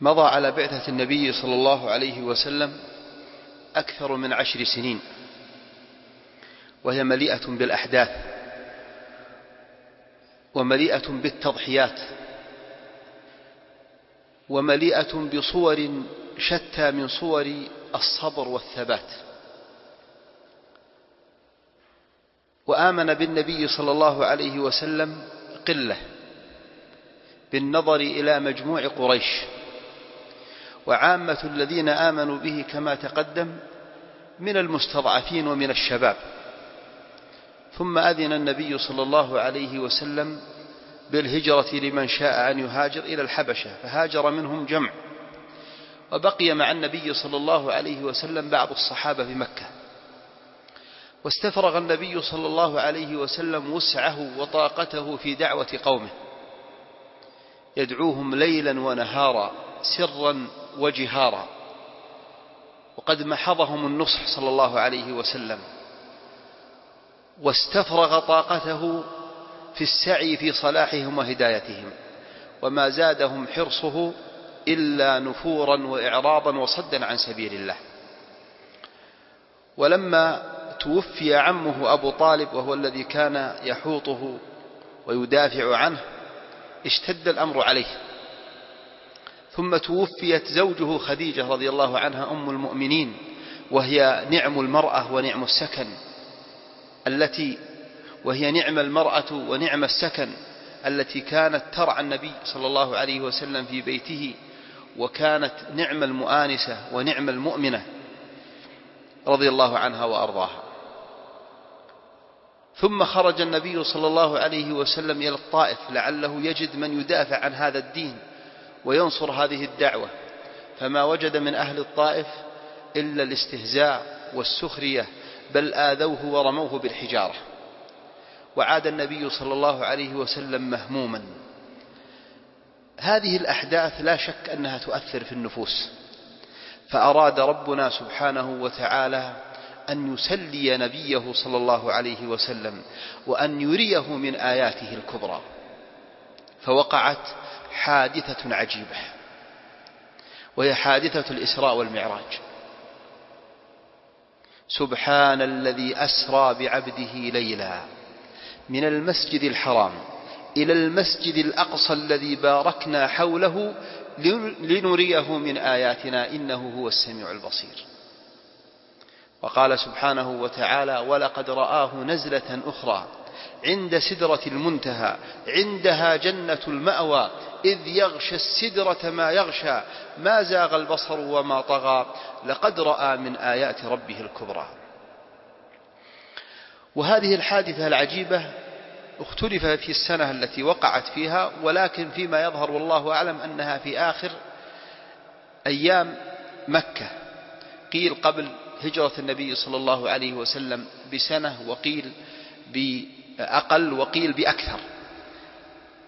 مضى على بعثة النبي صلى الله عليه وسلم أكثر من عشر سنين وهي مليئة بالأحداث ومليئة بالتضحيات ومليئة بصور شتى من صور الصبر والثبات. وآمن بالنبي صلى الله عليه وسلم قلة بالنظر إلى مجموع قريش. وعامة الذين آمنوا به كما تقدم من المستضعفين ومن الشباب. ثم أذن النبي صلى الله عليه وسلم بالهجرة لمن شاء أن يهاجر إلى الحبشة فهاجر منهم جمع. وبقي مع النبي صلى الله عليه وسلم بعض الصحابة بمكة واستفرغ النبي صلى الله عليه وسلم وسعه وطاقته في دعوة قومه. يدعوهم ليلا ونهارا سرا وجهارا. وقد محضهم النصح صلى الله عليه وسلم. واستفرغ طاقته في السعي في صلاحهم وهدايتهم. وما زادهم حرصه إلا نفورا وإعراضا وصدا عن سبيل الله. ولما توفي عمه أبو طالب وهو الذي كان يحوطه ويدافع عنه اشتد الأمر عليه. ثم توفيت زوجه خديجة رضي الله عنها أم المؤمنين وهي نعم المرأة ونعم السكن التي وهي نعم المرأة ونعم السكن التي كانت ترعى النبي صلى الله عليه وسلم في بيته وكانت نعم المؤانسة ونعم المؤمنة رضي الله عنها وأرضاها. ثم خرج النبي صلى الله عليه وسلم إلى الطائف لعله يجد من يدافع عن هذا الدين. وينصر هذه الدعوة. فما وجد من أهل الطائف إلا الاستهزاء والسخرية بل آذوه ورموه بالحجارة. وعاد النبي صلى الله عليه وسلم مهموما. هذه الأحداث لا شك أنها تؤثر في النفوس. فأراد ربنا سبحانه وتعالى أن يسلي نبيه صلى الله عليه وسلم وأن يريه من آياته الكبرى. فوقعت حادثة عجيبة وهي حادثة الإسراء والمعراج. سبحان الذي أسرى بعبده ليلا من المسجد الحرام إلى المسجد الأقصى الذي باركنا حوله لنريه من آياتنا إنه هو السميع البصير. وقال سبحانه وتعالى ولقد رآه نزلة أخرى عند سدرة المنتهى عندها جنة المأوى إذ يغشى السدرة ما يغشى ما زاغ البصر وما طغى لقد رأى من آيات ربه الكبرى. وهذه الحادثة العجيبة اختلف في السنة التي وقعت فيها ولكن فيما يظهر والله أعلم أنها في آخر أيام مكة. قيل قبل هجرة النبي صلى الله عليه وسلم بسنة وقيل بأقل وقيل بأكثر.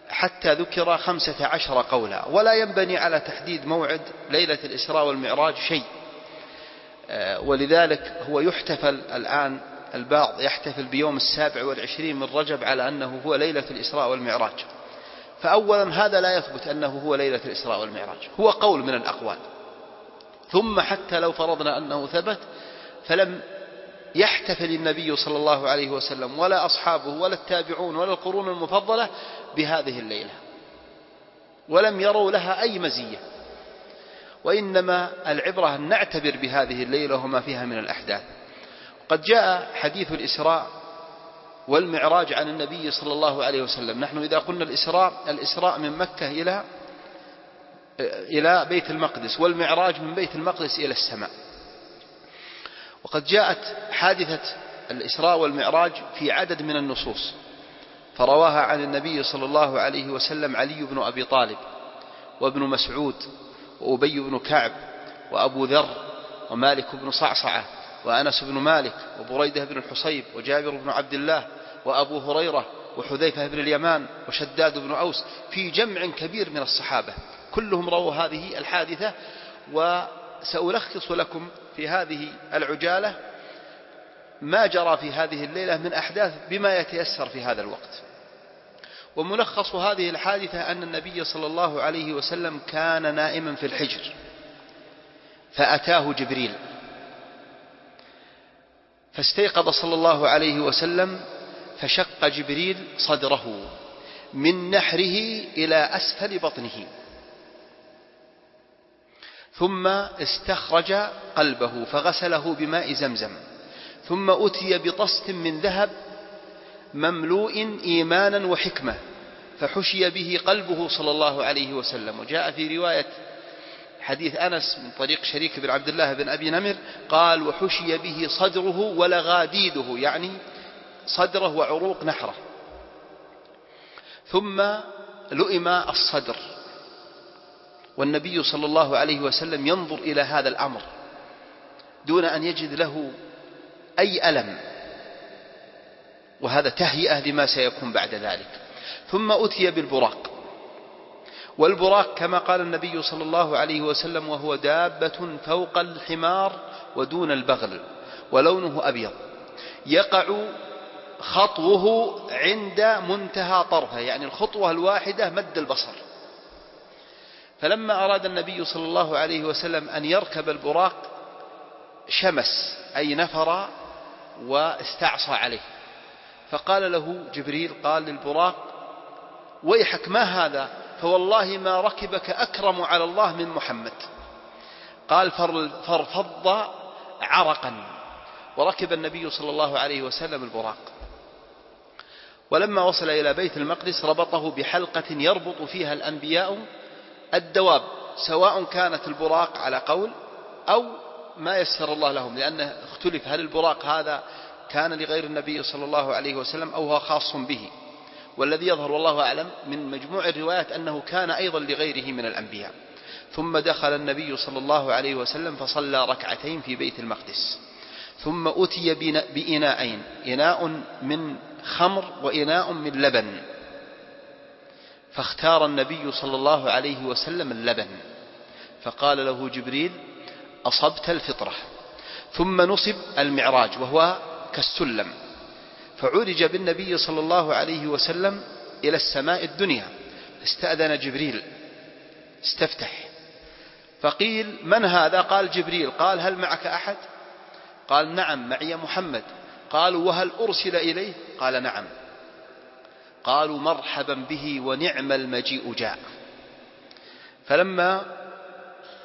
حتى ذكر خمسة عشر قولا. ولا ينبني على تحديد موعد ليلة الإسراء والمعراج شيء. ولذلك هو يحتفل الآن البعض يحتفل بيوم السابع والعشرين من رجب على أنه هو ليلة الإسراء والمعراج. فأولا هذا لا يثبت أنه هو ليلة الإسراء والمعراج. هو قول من الأقوال. ثم حتى لو فرضنا أنه ثبت فلم يحتفل النبي صلى الله عليه وسلم ولا أصحابه ولا التابعون ولا القرون المفضلة بهذه الليلة. ولم يروا لها أي مزية. وإنما العبرة أن نعتبر بهذه الليلة وما فيها من الأحداث. قد جاء حديث الإسراء والمعراج عن النبي صلى الله عليه وسلم. نحن إذا قلنا الإسراء الإسراء من مكة إلى إلى بيت المقدس والمعراج من بيت المقدس إلى السماء. وقد جاءت حادثة الإسراء والمعراج في عدد من النصوص فرواها عن النبي صلى الله عليه وسلم علي بن أبي طالب وابن مسعود وأبي بن كعب وأبو ذر ومالك بن صعصعة وأنس بن مالك وبريدة بن الحصيب وجابر بن عبد الله وأبو هريرة وحذيفة بن اليمان وشداد بن أوس في جمع كبير من الصحابة. كلهم رووا هذه الحادثة وسألخص لكم في هذه العجالة ما جرى في هذه الليلة من أحداث بما يتيسر في هذا الوقت. وملخص هذه الحادثة أن النبي صلى الله عليه وسلم كان نائما في الحجر فأتاه جبريل. فاستيقظ صلى الله عليه وسلم فشق جبريل صدره من نحره إلى أسفل بطنه. ثم استخرج قلبه فغسله بماء زمزم ثم أتي بطست من ذهب مملوء إيمانا وحكمة فحشي به قلبه صلى الله عليه وسلم. وجاء في رواية حديث أنس من طريق شريك بن عبد الله بن أبي نمر قال وحشي به صدره ولغاديده. يعني صدره وعروق نحره. ثم لؤم الصدر. والنبي صلى الله عليه وسلم ينظر إلى هذا الأمر دون أن يجد له أي ألم وهذا تهيئة لما سيكون بعد ذلك. ثم أتي بالبراق. والبراق كما قال النبي صلى الله عليه وسلم وهو دابة فوق الحمار ودون البغل ولونه أبيض. يقع خطوه عند منتهى طرفه يعني الخطوة الواحدة مد البصر. فلما أراد النبي صلى الله عليه وسلم أن يركب البراق شمس أي نفر واستعصى عليه. فقال له جبريل قال للبراق ويحك ما هذا؟ فوالله ما ركبك أكرم على الله من محمد. قال فارفض عرقا. وركب النبي صلى الله عليه وسلم البراق. ولما وصل إلى بيت المقدس ربطه بحلقة يربط فيها الأنبياء الدواب سواء كانت البراق على قول أو ما يسر الله لهم لأنه اختلف هل البراق هذا كان لغير النبي صلى الله عليه وسلم أو هو خاص به. والذي يظهر والله أعلم من مجموع الروايات أنه كان أيضا لغيره من الأنبياء. ثم دخل النبي صلى الله عليه وسلم فصلى ركعتين في بيت المقدس. ثم أتي بإناءين إناء من خمر وإناء من لبن. فاختار النبي صلى الله عليه وسلم اللبن. فقال له جبريل أصبت الفطرة ثم نصب المعراج وهو كالسلم. فعرج بالنبي صلى الله عليه وسلم إلى السماء الدنيا. استأذن جبريل. استفتح. فقيل من هذا؟ قال جبريل. قال هل معك أحد؟ قال نعم معي محمد. قالوا وهل أرسل إليه؟ قال نعم. قالوا مرحبا به ونعم المجيء جاء فلما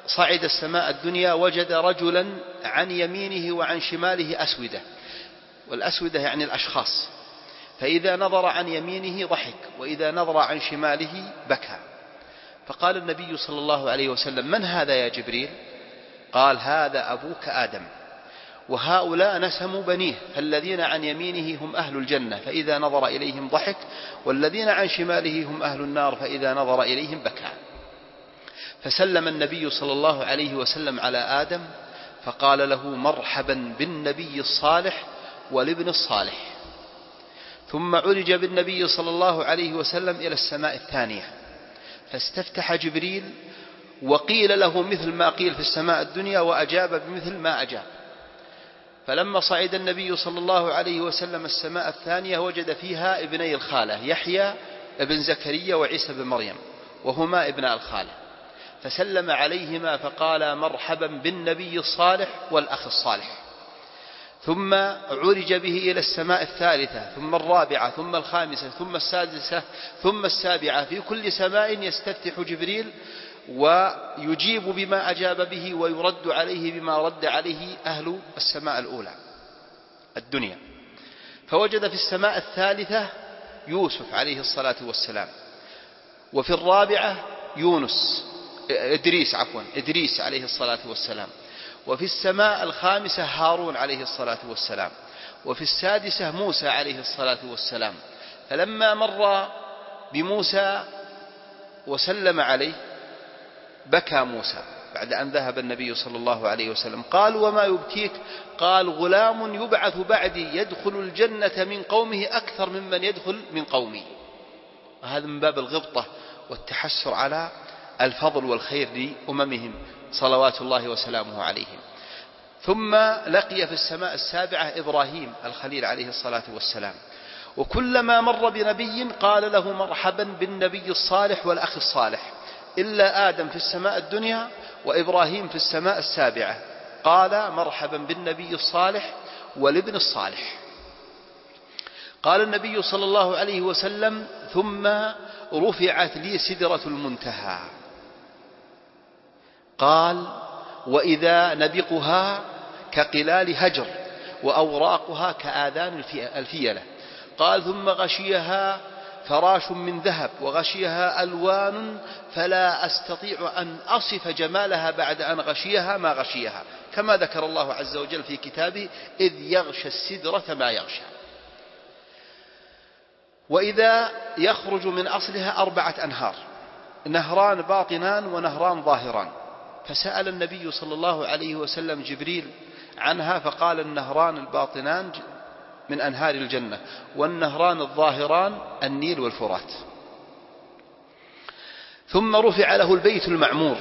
صعد السماء الدنيا وجد رجلا عن يمينه وعن شماله أسودة والأسودة يعني الأشخاص. فإذا نظر عن يمينه ضحك وإذا نظر عن شماله بكى. فقال النبي صلى الله عليه وسلم من هذا يا جبريل؟ قال هذا أبوك آدم. وهؤلاء نسم بنيه فالذين عن يمينه هم أهل الجنة فإذا نظر إليهم ضحك والذين عن شماله هم أهل النار فإذا نظر إليهم بكى. فسلم النبي صلى الله عليه وسلم على آدم فقال له مرحبا بالنبي الصالح والابن الصالح. ثم عرج بالنبي صلى الله عليه وسلم إلى السماء الثانية. فاستفتح جبريل وقيل له مثل ما قيل في السماء الدنيا وأجاب بمثل ما أجاب. فلما صعد النبي صلى الله عليه وسلم السماء الثانية وجد فيها ابني الخالة يحيى ابن زكريا وعيسى بن مريم وهما ابناء الخالة. فسلم عليهما فقال مرحبا بالنبي الصالح والأخ الصالح. ثم عرج به إلى السماء الثالثة ثم الرابعة ثم الخامسة ثم السادسة ثم السابعة. في كل سماء يستفتح جبريل ويجيب بما أجاب به ويرد عليه بما رد عليه أهل السماء الأولى الدنيا. فوجد في السماء الثالثة يوسف عليه الصلاة والسلام وفي الرابعة يونس إدريس عفوا إدريس عليه الصلاة والسلام وفي السماء الخامسة هارون عليه الصلاة والسلام وفي السادسة موسى عليه الصلاة والسلام. فلما مر بموسى وسلم عليه بكى موسى بعد أن ذهب النبي صلى الله عليه وسلم. قال وما يبكيك؟ قال غلام يبعث بعدي يدخل الجنة من قومه أكثر ممن يدخل من قومي. وهذا من باب الغبطة والتحسر على الفضل والخير لأممهم صلوات الله وسلامه عليهم. ثم لقي في السماء السابعة إبراهيم الخليل عليه الصلاة والسلام. وكلما مر بنبي قال له مرحبا بالنبي الصالح والأخ الصالح. إلا آدم في السماء الدنيا وإبراهيم في السماء السابعة. قال مرحبا بالنبي الصالح والابن الصالح. قال النبي صلى الله عليه وسلم ثم رفعت لي سدرة المنتهى. قال وإذا نبقها كقلال هجر وأوراقها كآذان الفيلة. قال ثم غشيها فراش من ذهب وغشيها ألوان فلا أستطيع أن أصف جمالها بعد أن غشيها ما غشيها. كما ذكر الله عز وجل في كتابه إذ يغشى السدرة ما يغشى. وإذا يخرج من أصلها أربعة أنهار نهران باطنان ونهران ظاهران. فسأل النبي صلى الله عليه وسلم جبريل عنها فقال النهران الباطنان من أنهار الجنة والنهران الظاهران النيل والفرات. ثم رفع له البيت المعمور.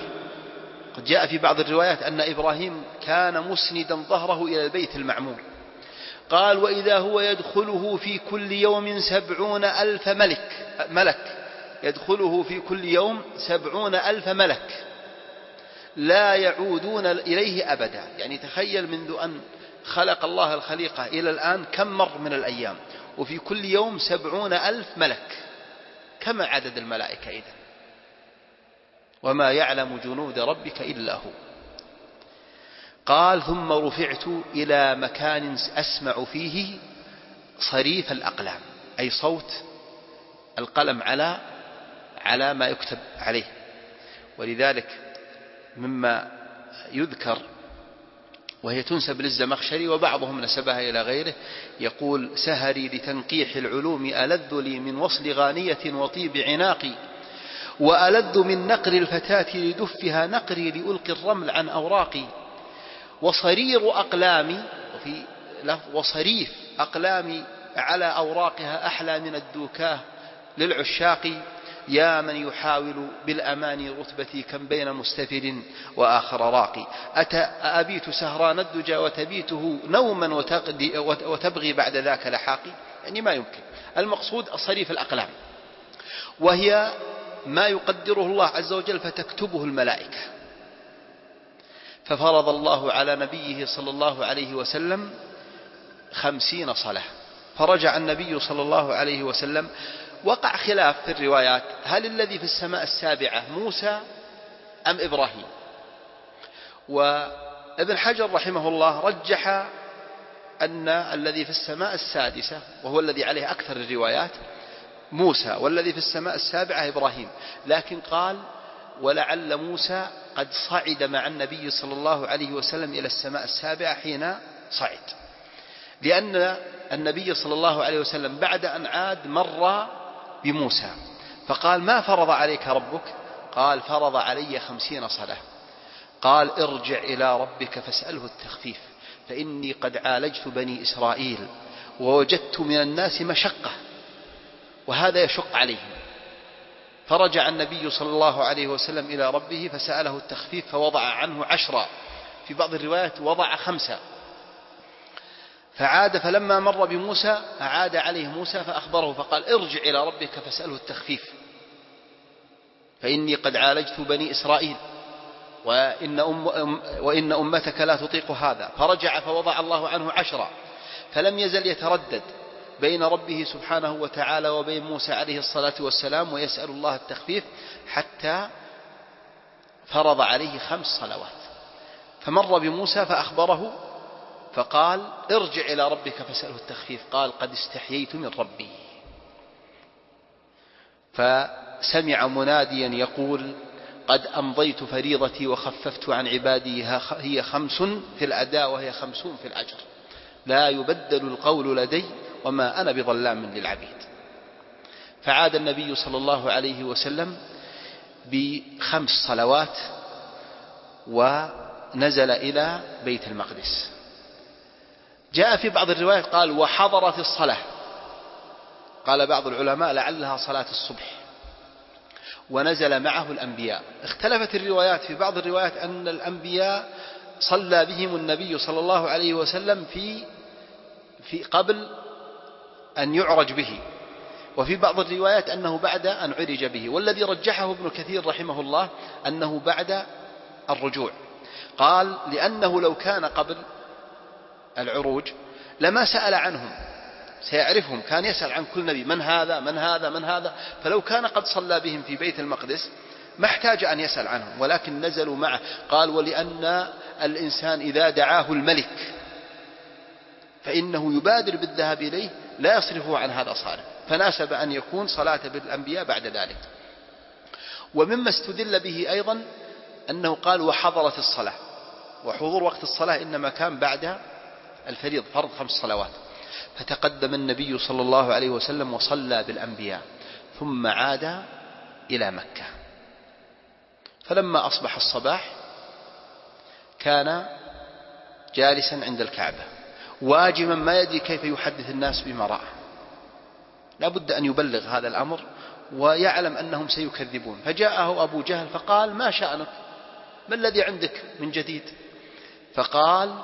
قد جاء في بعض الروايات أن إبراهيم كان مسندا ظهره إلى البيت المعمور. قال وإذا هو يدخله في كل يوم سبعون ألف ملك ملك. يدخله في كل يوم سبعون ألف ملك. لا يعودون إليه أبدا. يعني تخيل منذ أن خلق الله الخليقة إلى الآن كم مر من الأيام؟ وفي كل يوم سبعون ألف ملك. كما عدد الملائكة إذن؟ وما يعلم جنود ربك إلا هو. قال ثم رفعت إلى مكان أسمع فيه صريف الأقلام أي صوت القلم على على ما يكتب عليه. ولذلك مما يذكر وهي تنسب للزمخشري وبعضهم نسبها إلى غيره يقول سهري لتنقيح العلوم ألذ لي من وصل غانية وطيب عناقي وألذ من نقر الفتاة لدفها نقري لألقي الرمل عن أوراقي وصرير أقلامي وفي وصريف أقلامي على أوراقها أحلى من الدوكاه للعشاق يا من يحاول بالأمان رتبتي كم بين مستفر وآخر راقي. أتى أبيت سهران الدجى وتبيته نوما وتبغي بعد ذاك لحاقي؟ يعني ما يمكن. المقصود صريف الأقلام. وهي ما يقدره الله عز وجل فتكتبه الملائكة. ففرض الله على نبيه صلى الله عليه وسلم خمسين صلاة. فرجع النبي صلى الله عليه وسلم وقع خلاف في الروايات. هل الذي في السماء السابعة موسى أم إبراهيم؟ وابن حجر رحمه الله رجح أن الذي في السماء السادسة وهو الذي عليه أكثر الروايات موسى والذي في السماء السابعة إبراهيم. لكن قال ولعل موسى قد صعد مع النبي صلى الله عليه وسلم إلى السماء السابعة حين صعد. لأن النبي صلى الله عليه وسلم بعد أن عاد مر بموسى. فقال ما فرض عليك ربك؟ قال فرض علي خمسين صلاة. قال ارجع إلى ربك فاسأله التخفيف فإني قد عالجت بني إسرائيل ووجدت من الناس مشقة وهذا يشق عليهم. فرجع النبي صلى الله عليه وسلم إلى ربه فسأله التخفيف فوضع عنه عشرا في بعض الروايات وضع خمسة. فعاد فلما مر بموسى أعاد عليه موسى فأخبره فقال ارجع إلى ربك فاسأله التخفيف. فإني قد عالجت بني إسرائيل وإن, أم وإن أمتك لا تطيق هذا. فرجع فوضع الله عنه عشرا فلم يزل يتردد بين ربه سبحانه وتعالى وبين موسى عليه الصلاة والسلام ويسأل الله التخفيف حتى فرض عليه خمس صلوات. فمر بموسى فأخبره فقال ارجع إلى ربك فاسأله التخفيف. قال قد استحييت من ربي. فسمع مناديا يقول قد أمضيت فريضتي وخففت عن عبادي هي خمس في الأداء وهي خمسون في الأجر. لا يبدل القول لدي وما أنا بظلام للعبيد. فعاد النبي صلى الله عليه وسلم بخمس صلوات ونزل إلى بيت المقدس. جاء في بعض الروايات قال وحضرت الصلاة. قال بعض العلماء لعلها صلاة الصبح. ونزل معه الأنبياء. اختلفت الروايات في بعض الروايات أن الأنبياء صلى بهم النبي صلى الله عليه وسلم في في قبل أن يعرج به. وفي بعض الروايات أنه بعد أن عرج به. والذي رجحه ابن كثير رحمه الله أنه بعد الرجوع. قال لأنه لو كان قبل العروج لما سأل عنهم سيعرفهم كان يسأل عن كل نبي من هذا من هذا من هذا فلو كان قد صلى بهم في بيت المقدس ما احتاج أن يسأل عنهم ولكن نزلوا معه. قال ولأن الإنسان إذا دعاه الملك فإنه يبادر بالذهاب إليه لا يصرفه عن هذا صالح فناسب أن يكون صلاة بالأنبياء بعد ذلك. ومما استدل به أيضا أنه قال وحضرت الصلاة. وحضور وقت الصلاة إنما كان بعد الفريض فرض خمس صلوات. فتقدم النبي صلى الله عليه وسلم وصلى بالأنبياء ثم عاد إلى مكة. فلما أصبح الصباح كان جالسا عند الكعبة واجما ما يدري كيف يحدث الناس بما رأى. لا بد أن يبلغ هذا الأمر ويعلم أنهم سيكذبون. فجاءه أبو جهل فقال ما شأنك؟ ما الذي عندك من جديد؟ فقال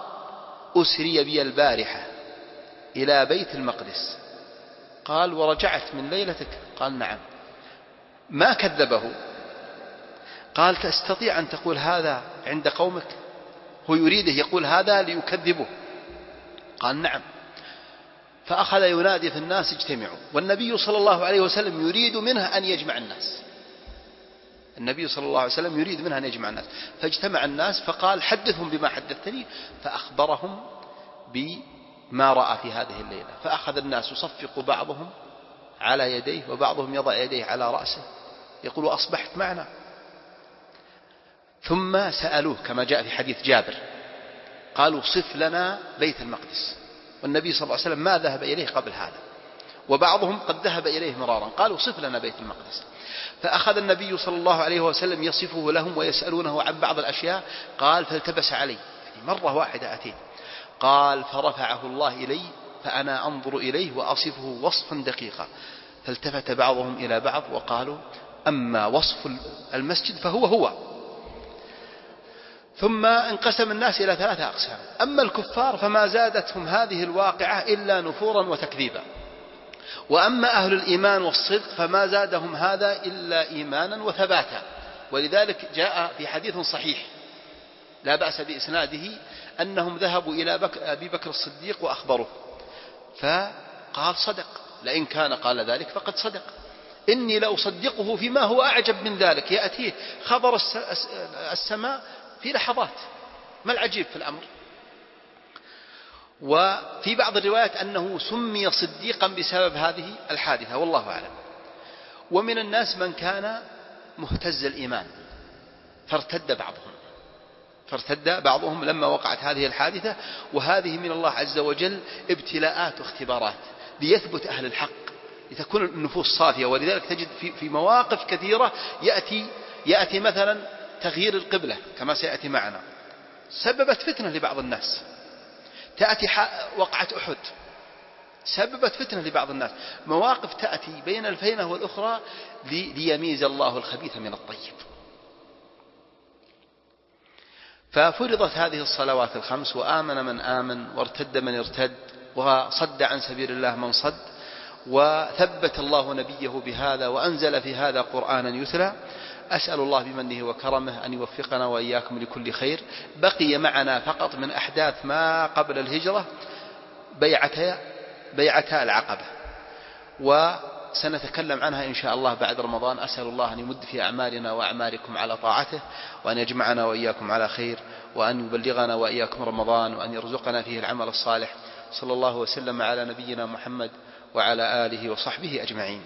أسري بي البارحة إلى بيت المقدس. قال ورجعت من ليلتك؟ قال نعم. ما كذبه؟ قال تستطيع أن تقول هذا عند قومك؟ هو يريده يقول هذا ليكذبه. قال نعم. فأخذ ينادي في الناس اجتمعوا. والنبي صلى الله عليه وسلم يريد منه أن يجمع الناس. النبي صلى الله عليه وسلم يريد منها أن يجمع الناس. فاجتمع الناس فقال حدثهم بما حدثتني فأخبرهم بما رأى في هذه الليلة. فأخذ الناس يصفق بعضهم على يديه وبعضهم يضع يديه على رأسه يقول أصبحت معنا. ثم سألوه كما جاء في حديث جابر قالوا صف لنا بيت المقدس. والنبي صلى الله عليه وسلم ما ذهب إليه قبل هذا وبعضهم قد ذهب إليه مرارا قالوا صف لنا بيت المقدس. فأخذ النبي صلى الله عليه وسلم يصفه لهم ويسألونه عن بعض الأشياء. قال فالتبس علي. يعني مرة واحدة أتيت. قال فرفعه الله إلي فأنا أنظر إليه وأصفه وصفا دقيقا. فالتفت بعضهم إلى بعض وقالوا أما وصف المسجد فهو هو. ثم انقسم الناس إلى ثلاثة أقسام. أما الكفار فما زادتهم هذه الواقعة إلا نفورا وتكذيبا. وأما أهل الإيمان والصدق فما زادهم هذا إلا إيمانا وثباتا. ولذلك جاء في حديث صحيح لا بأس بإسناده أنهم ذهبوا إلى بك أبي بكر الصديق وأخبروه فقال صدق. لئن كان قال ذلك فقد صدق. إني لأصدقه فيما هو أعجب من ذلك. يأتيه خبر السماء في لحظات. ما العجيب في الأمر؟ وفي بعض الروايات أنه سمي صديقا بسبب هذه الحادثة والله أعلم. ومن الناس من كان مهتز الإيمان فارتد بعضهم. فارتد بعضهم لما وقعت هذه الحادثة وهذه من الله عز وجل ابتلاءات واختبارات ليثبت أهل الحق لتكون النفوس صافية. ولذلك تجد في, في مواقف كثيرة يأتي يأتي مثلا تغيير القبلة كما سيأتي معنا. سببت فتنة لبعض الناس. تأتي وقعة أحد. سببت فتنة لبعض الناس. مواقف تأتي بين الفينة والأخرى ليميز الله الخبيث من الطيب. ففرضت هذه الصلوات الخمس وآمن من آمن وارتد من ارتد وصد عن سبيل الله من صد وثبت الله نبيه بهذا وأنزل في هذا قرآنا يتلى. أسأل الله بمنه وكرمه أن يوفقنا وإياكم لكل خير. بقي معنا فقط من أحداث ما قبل الهجرة بيعتا بيعتا العقبة. وسنتكلم عنها إن شاء الله بعد رمضان. أسأل الله أن يمد في أعمالنا وأعمالكم على طاعته وأن يجمعنا وإياكم على خير وأن يبلغنا وإياكم رمضان وأن يرزقنا فيه العمل الصالح. صلى الله وسلم على نبينا محمد وعلى آله وصحبه أجمعين.